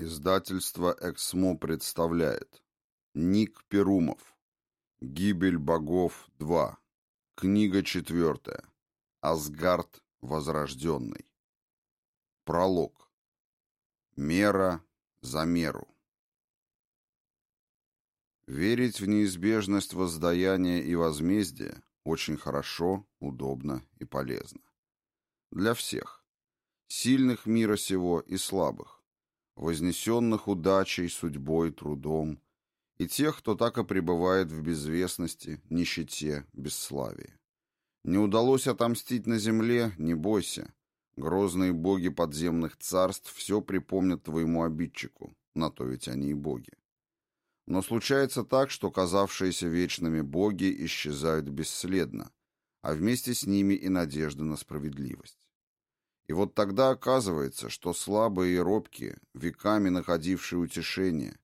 Издательство «Эксмо» представляет. Ник Перумов. «Гибель богов 2» Книга четвертая. Асгард возрожденный Пролог. Мера за меру Верить в неизбежность воздаяния и возмездия очень хорошо, удобно и полезно. Для всех. Сильных мира сего и слабых вознесенных удачей, судьбой, трудом, и тех, кто так и пребывает в безвестности, нищете, бесславии. Не удалось отомстить на земле, не бойся. Грозные боги подземных царств все припомнят твоему обидчику, на то ведь они и боги. Но случается так, что казавшиеся вечными боги исчезают бесследно, а вместе с ними и надежда на справедливость. И вот тогда оказывается, что слабые и робкие, веками находившие утешение,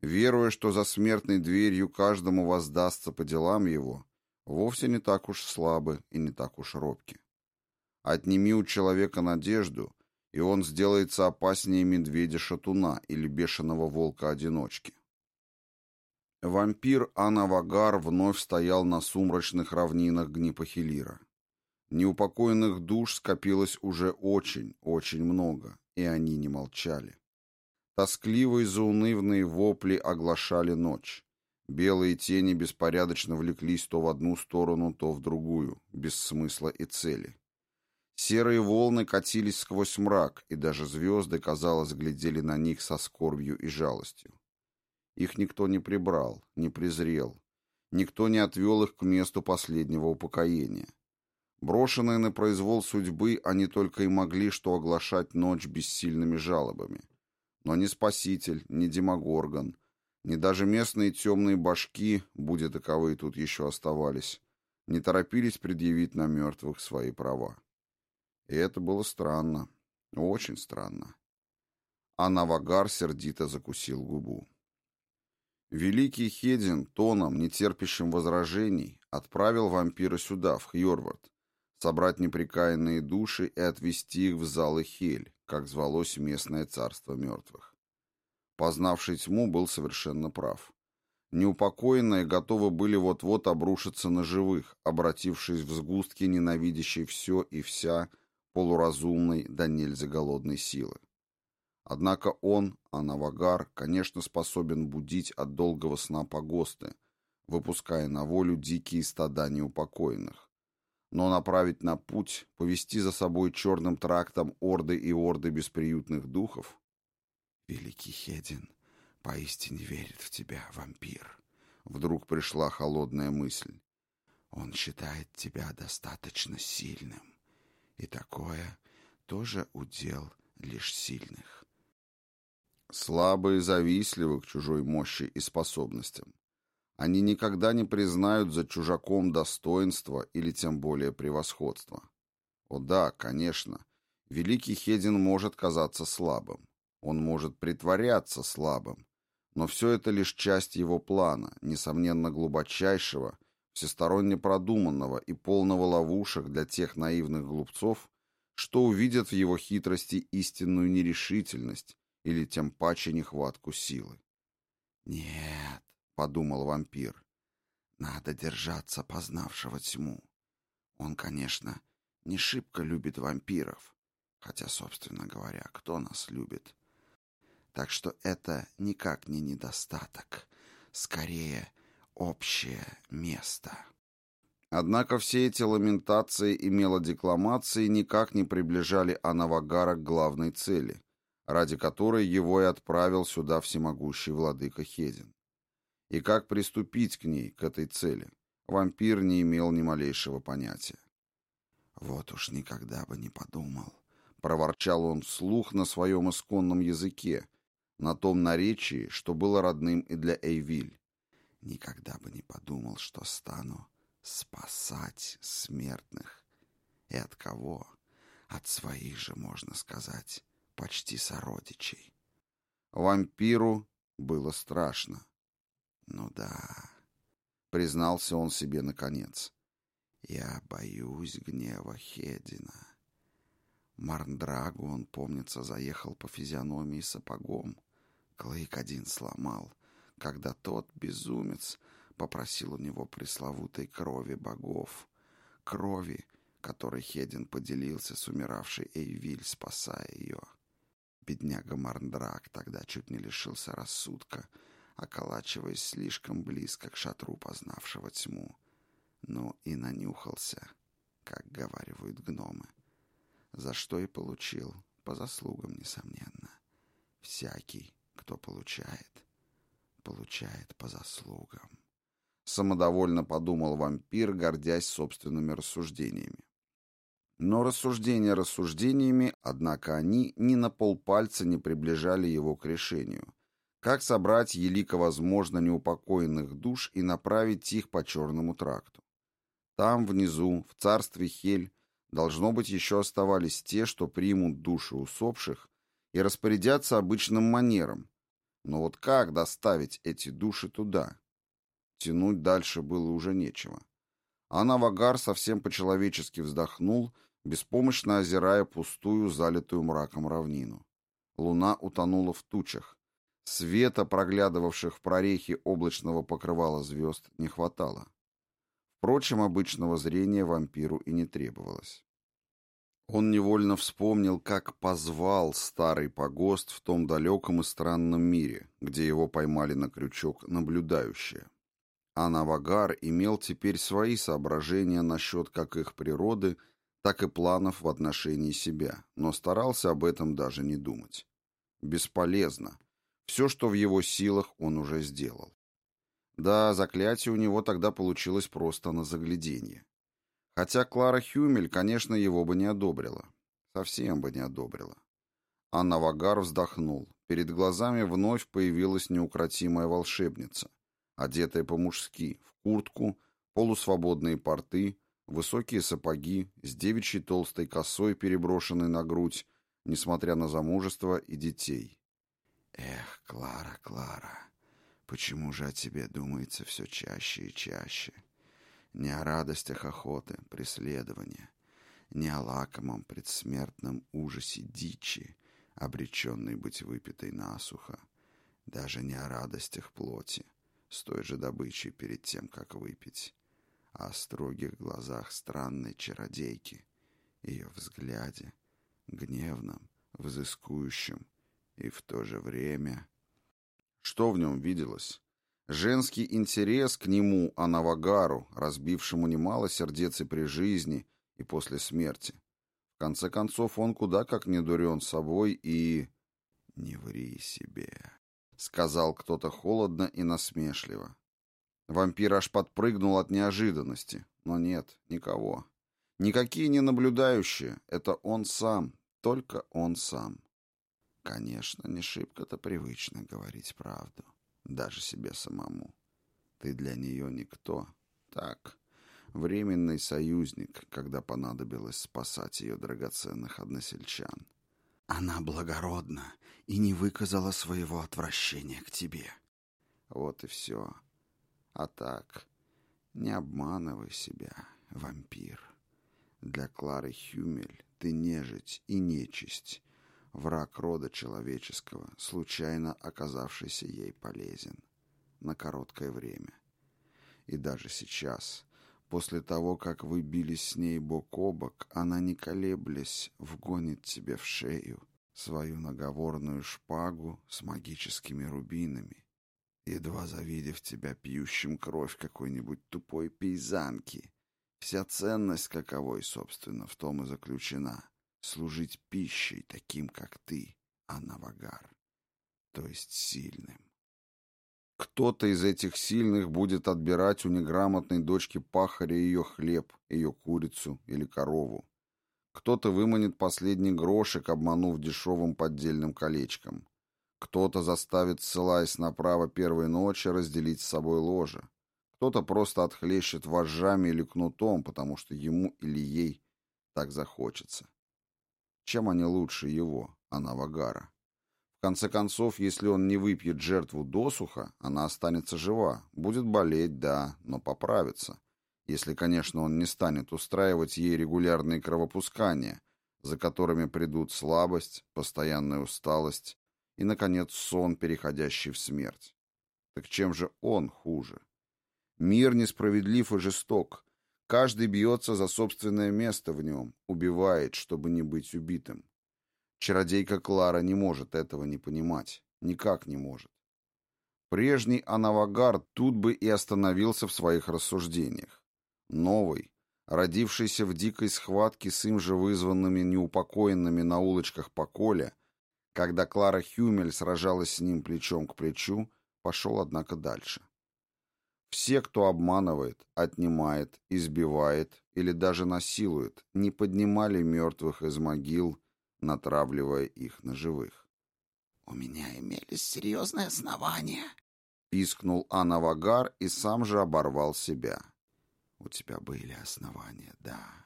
веруя, что за смертной дверью каждому воздастся по делам его, вовсе не так уж слабы и не так уж робки. Отними у человека надежду, и он сделается опаснее медведя-шатуна или бешеного волка-одиночки. Вампир Анавагар вновь стоял на сумрачных равнинах Гнипахилира. Неупокоенных душ скопилось уже очень, очень много, и они не молчали. Тоскливые заунывные вопли оглашали ночь. Белые тени беспорядочно влеклись то в одну сторону, то в другую, без смысла и цели. Серые волны катились сквозь мрак, и даже звезды, казалось, глядели на них со скорбью и жалостью. Их никто не прибрал, не презрел, никто не отвел их к месту последнего упокоения. Брошенные на произвол судьбы, они только и могли что оглашать ночь бессильными жалобами. Но ни Спаситель, ни Демогоргон, ни даже местные темные башки, будь таковые тут еще оставались, не торопились предъявить на мертвых свои права. И это было странно, очень странно. А Навагар сердито закусил губу. Великий Хедин, тоном, нетерпящим возражений, отправил вампира сюда, в Хьорвард, собрать неприкаянные души и отвести их в залы Хель, как звалось местное царство мертвых. Познавший тьму был совершенно прав. Неупокоенные готовы были вот-вот обрушиться на живых, обратившись в сгустки ненавидящей все и вся полуразумной да нельзя голодной силы. Однако он, Анавагар, конечно, способен будить от долгого сна погосты, выпуская на волю дикие стада неупокоенных но направить на путь, повести за собой черным трактом орды и орды бесприютных духов? Великий Хедин поистине верит в тебя, вампир. Вдруг пришла холодная мысль. Он считает тебя достаточно сильным, и такое тоже удел лишь сильных. Слабые завистливы к чужой мощи и способностям. Они никогда не признают за чужаком достоинства или тем более превосходства. О да, конечно, великий Хедин может казаться слабым. Он может притворяться слабым. Но все это лишь часть его плана, несомненно глубочайшего, всесторонне продуманного и полного ловушек для тех наивных глупцов, что увидят в его хитрости истинную нерешительность или тем паче нехватку силы. Нет, подумал вампир. Надо держаться познавшего тьму. Он, конечно, не шибко любит вампиров, хотя, собственно говоря, кто нас любит? Так что это никак не недостаток, скорее общее место. Однако все эти ламентации и мелодекламации никак не приближали Анавагара к главной цели, ради которой его и отправил сюда всемогущий владыка Хедин. И как приступить к ней, к этой цели, вампир не имел ни малейшего понятия. «Вот уж никогда бы не подумал», — проворчал он вслух на своем исконном языке, на том наречии, что было родным и для Эйвиль. «Никогда бы не подумал, что стану спасать смертных. И от кого? От своих же, можно сказать, почти сородичей». Вампиру было страшно. «Ну да», — признался он себе наконец. «Я боюсь гнева Хедина». Марндрагу он, помнится, заехал по физиономии сапогом. Клык один сломал, когда тот безумец попросил у него пресловутой крови богов. Крови, которой Хедин поделился с умиравшей Эйвиль, спасая ее. Бедняга Марндрак тогда чуть не лишился рассудка, околачиваясь слишком близко к шатру познавшего тьму. Ну и нанюхался, как говаривают гномы. За что и получил, по заслугам, несомненно. Всякий, кто получает, получает по заслугам. Самодовольно подумал вампир, гордясь собственными рассуждениями. Но рассуждения рассуждениями, однако они ни на полпальца не приближали его к решению. Как собрать елико возможно неупокоенных душ и направить их по черному тракту? Там, внизу, в царстве Хель, должно быть, еще оставались те, что примут души усопших и распорядятся обычным манером. Но вот как доставить эти души туда? Тянуть дальше было уже нечего. А Навагар совсем по-человечески вздохнул беспомощно озирая пустую, залитую мраком равнину. Луна утонула в тучах. Света, проглядывавших в прорехи облачного покрывала звезд, не хватало. Впрочем, обычного зрения вампиру и не требовалось. Он невольно вспомнил, как позвал старый погост в том далеком и странном мире, где его поймали на крючок наблюдающие. А Навагар имел теперь свои соображения насчет как их природы, так и планов в отношении себя, но старался об этом даже не думать. Бесполезно. Все, что в его силах, он уже сделал. Да, заклятие у него тогда получилось просто на загляденье. Хотя Клара Хюмель, конечно, его бы не одобрила. Совсем бы не одобрила. А Навагар вздохнул. Перед глазами вновь появилась неукротимая волшебница, одетая по-мужски, в куртку, полусвободные порты, Высокие сапоги, с девичьей толстой косой, переброшенной на грудь, несмотря на замужество и детей. «Эх, Клара, Клара, почему же о тебе думается все чаще и чаще? Не о радостях охоты, преследования, не о лакомом предсмертном ужасе дичи, обреченной быть выпитой насухо, даже не о радостях плоти, с той же добычей перед тем, как выпить» о строгих глазах странной чародейки, ее взгляде, гневном, взыскующем и в то же время... Что в нем виделось? Женский интерес к нему, а Навагару, разбившему немало сердец и при жизни, и после смерти. В конце концов, он куда как не дурен собой и... «Не ври себе», — сказал кто-то холодно и насмешливо. Вампир аж подпрыгнул от неожиданности. Но нет, никого. Никакие не наблюдающие. Это он сам. Только он сам. Конечно, не шибко-то привычно говорить правду. Даже себе самому. Ты для нее никто. Так, временный союзник, когда понадобилось спасать ее драгоценных односельчан. Она благородна и не выказала своего отвращения к тебе. Вот и все. А так, не обманывай себя, вампир. Для Клары Хюмель ты нежить и нечисть, враг рода человеческого, случайно оказавшийся ей полезен. На короткое время. И даже сейчас, после того, как вы бились с ней бок о бок, она, не колеблясь, вгонит тебе в шею свою наговорную шпагу с магическими рубинами едва завидев тебя пьющим кровь какой-нибудь тупой пейзанки. Вся ценность каковой, собственно, в том и заключена — служить пищей таким, как ты, Анавагар, то есть сильным. Кто-то из этих сильных будет отбирать у неграмотной дочки пахаря ее хлеб, ее курицу или корову. Кто-то выманит последний грошек, обманув дешевым поддельным колечком. Кто-то заставит, ссылаясь на право первой ночи, разделить с собой ложе. Кто-то просто отхлещет вожжами или кнутом, потому что ему или ей так захочется. Чем они лучше его, Анавагара? В конце концов, если он не выпьет жертву досуха, она останется жива. Будет болеть, да, но поправится. Если, конечно, он не станет устраивать ей регулярные кровопускания, за которыми придут слабость, постоянная усталость и, наконец, сон, переходящий в смерть. Так чем же он хуже? Мир несправедлив и жесток. Каждый бьется за собственное место в нем, убивает, чтобы не быть убитым. Чародейка Клара не может этого не понимать. Никак не может. Прежний Анавагар тут бы и остановился в своих рассуждениях. Новый, родившийся в дикой схватке с им же вызванными неупокоенными на улочках Поколя, когда Клара Хюмель сражалась с ним плечом к плечу, пошел, однако, дальше. Все, кто обманывает, отнимает, избивает или даже насилует, не поднимали мертвых из могил, натравливая их на живых. «У меня имелись серьезные основания», — пискнул Анавагар и сам же оборвал себя. «У тебя были основания, да.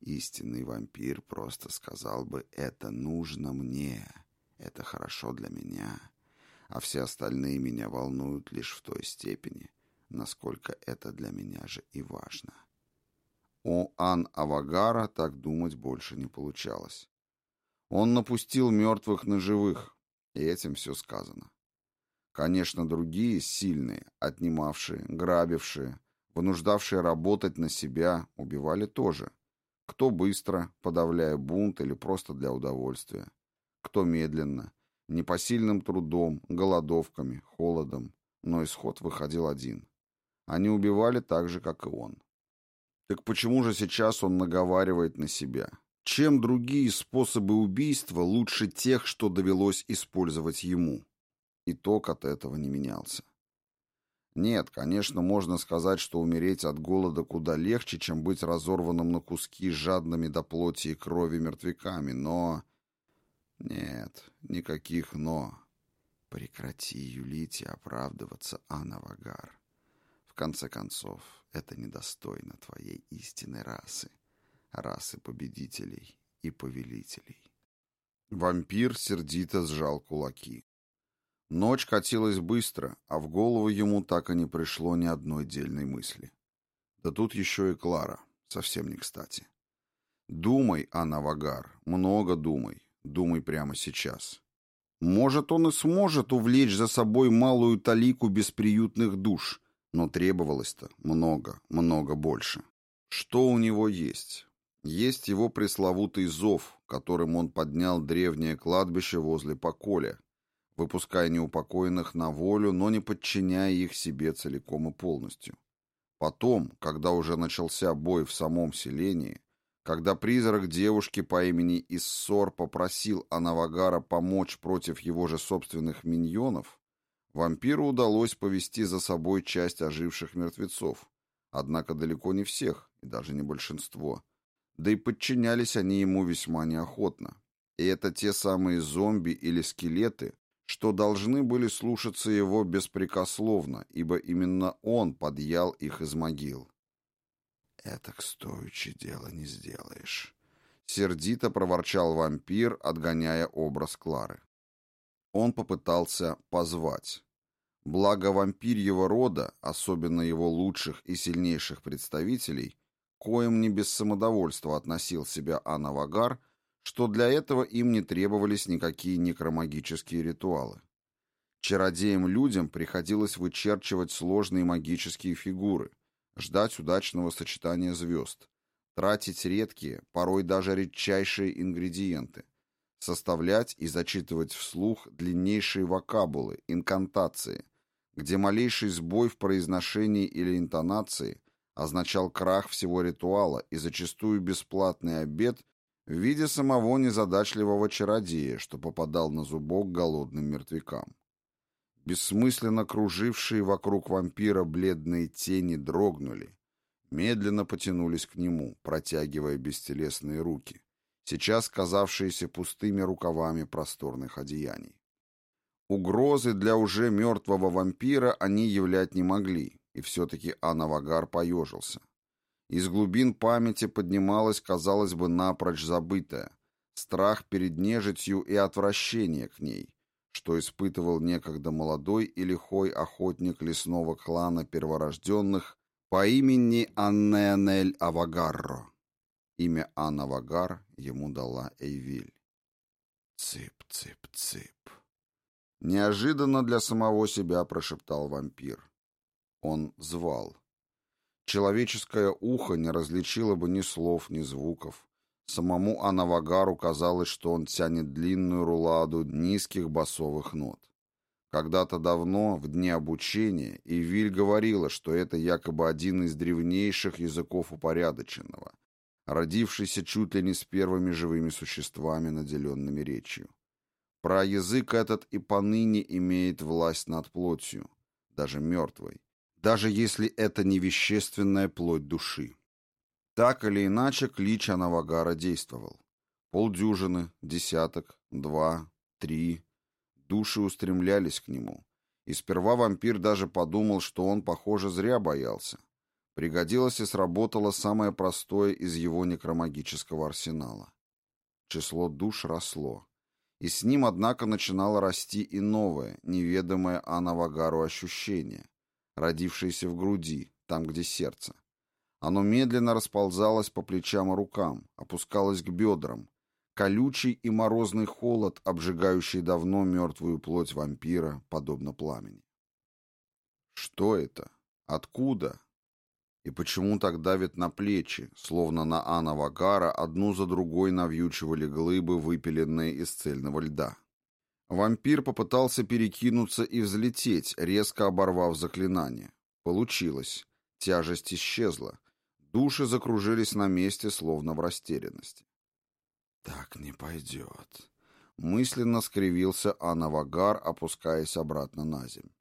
Истинный вампир просто сказал бы, это нужно мне, это хорошо для меня, а все остальные меня волнуют лишь в той степени, насколько это для меня же и важно». У Ан-Авагара так думать больше не получалось. Он напустил мертвых на живых, и этим все сказано. Конечно, другие, сильные, отнимавшие, грабившие, вынуждавшие работать на себя, убивали тоже. Кто быстро, подавляя бунт или просто для удовольствия. Кто медленно, непосильным трудом, голодовками, холодом. Но исход выходил один. Они убивали так же, как и он. Так почему же сейчас он наговаривает на себя? Чем другие способы убийства лучше тех, что довелось использовать ему? Итог от этого не менялся. Нет, конечно, можно сказать, что умереть от голода куда легче, чем быть разорванным на куски жадными до плоти и крови мертвяками, но... Нет, никаких «но». Прекрати юлить и оправдываться, Анна Вагар. В конце концов, это недостойно твоей истинной расы расы победителей и повелителей. Вампир сердито сжал кулаки. Ночь катилась быстро, а в голову ему так и не пришло ни одной дельной мысли. Да тут еще и Клара, совсем не кстати. Думай, Анна Вагар, много думай, думай прямо сейчас. Может, он и сможет увлечь за собой малую талику бесприютных душ, но требовалось-то много, много больше. Что у него есть? Есть его пресловутый зов, которым он поднял древнее кладбище возле Поколя, выпуская неупокоенных на волю, но не подчиняя их себе целиком и полностью. Потом, когда уже начался бой в самом селении, когда призрак девушки по имени Иссор попросил Анавагара помочь против его же собственных миньонов, вампиру удалось повести за собой часть оживших мертвецов, однако далеко не всех, и даже не большинство – да и подчинялись они ему весьма неохотно. И это те самые зомби или скелеты, что должны были слушаться его беспрекословно, ибо именно он подъял их из могил. «Этак стоячи дело не сделаешь», — сердито проворчал вампир, отгоняя образ Клары. Он попытался позвать. Благо вампирьего рода, особенно его лучших и сильнейших представителей, коим не без самодовольства относил себя Анавагар, что для этого им не требовались никакие некромагические ритуалы. Чародеям-людям приходилось вычерчивать сложные магические фигуры, ждать удачного сочетания звезд, тратить редкие, порой даже редчайшие ингредиенты, составлять и зачитывать вслух длиннейшие вокабулы, инкантации, где малейший сбой в произношении или интонации означал крах всего ритуала и зачастую бесплатный обед в виде самого незадачливого чародея, что попадал на зубок голодным мертвякам. Бессмысленно кружившие вокруг вампира бледные тени дрогнули, медленно потянулись к нему, протягивая бестелесные руки, сейчас казавшиеся пустыми рукавами просторных одеяний. Угрозы для уже мертвого вампира они являть не могли, и все-таки Анавагар поежился. Из глубин памяти поднималась, казалось бы, напрочь забытая, страх перед нежитью и отвращение к ней, что испытывал некогда молодой и лихой охотник лесного клана перворожденных по имени Аннеанель Авагарро. Имя Анавагар ему дала Эйвиль. «Цып, цып, цып», Неожиданно для самого себя прошептал вампир. Он звал. Человеческое ухо не различило бы ни слов, ни звуков. Самому Анавагару казалось, что он тянет длинную руладу низких басовых нот. Когда-то давно, в дни обучения, Ивиль говорила, что это якобы один из древнейших языков упорядоченного, родившийся чуть ли не с первыми живыми существами, наделенными речью. Про язык этот и поныне имеет власть над плотью, даже мертвой, даже если это не вещественная плоть души. Так или иначе, клич Анавагара действовал. Полдюжины, десяток, два, три, Души устремлялись к нему. И сперва вампир даже подумал, что он, похоже, зря боялся. Пригодилось и сработало самое простое из его некромагического арсенала. Число душ росло. И с ним, однако, начинало расти и новое, неведомое Анавагару ощущение, родившееся в груди, там, где сердце. Оно медленно расползалось по плечам и рукам, опускалось к бедрам, колючий и морозный холод, обжигающий давно мертвую плоть вампира, подобно пламени. Что это? Откуда? И почему так давит на плечи, словно на Анна Вагара одну за другой навьючивали глыбы, выпиленные из цельного льда? Вампир попытался перекинуться и взлететь, резко оборвав заклинание. Получилось. Тяжесть исчезла. Души закружились на месте, словно в растерянности. «Так не пойдет», — мысленно скривился Анавагар, опускаясь обратно на землю.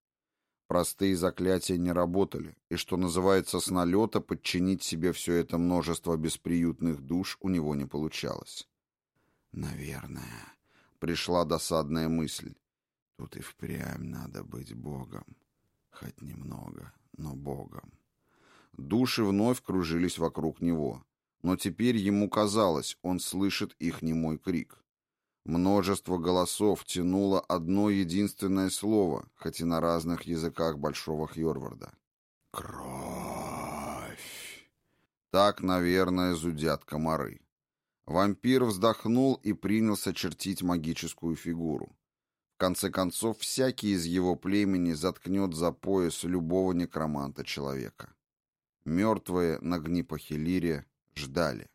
Простые заклятия не работали, и, что называется, с налета подчинить себе все это множество бесприютных душ у него не получалось. «Наверное», — пришла досадная мысль, — «тут и впрямь надо быть богом. Хоть немного, но богом». Души вновь кружились вокруг него но теперь ему казалось, он слышит их немой крик. Множество голосов тянуло одно единственное слово, хоть и на разных языках Большого Хьорварда. «Кровь!» Так, наверное, зудят комары. Вампир вздохнул и принялся чертить магическую фигуру. В конце концов, всякий из его племени заткнет за пояс любого некроманта человека. Мертвые на Гнипохилире ждали.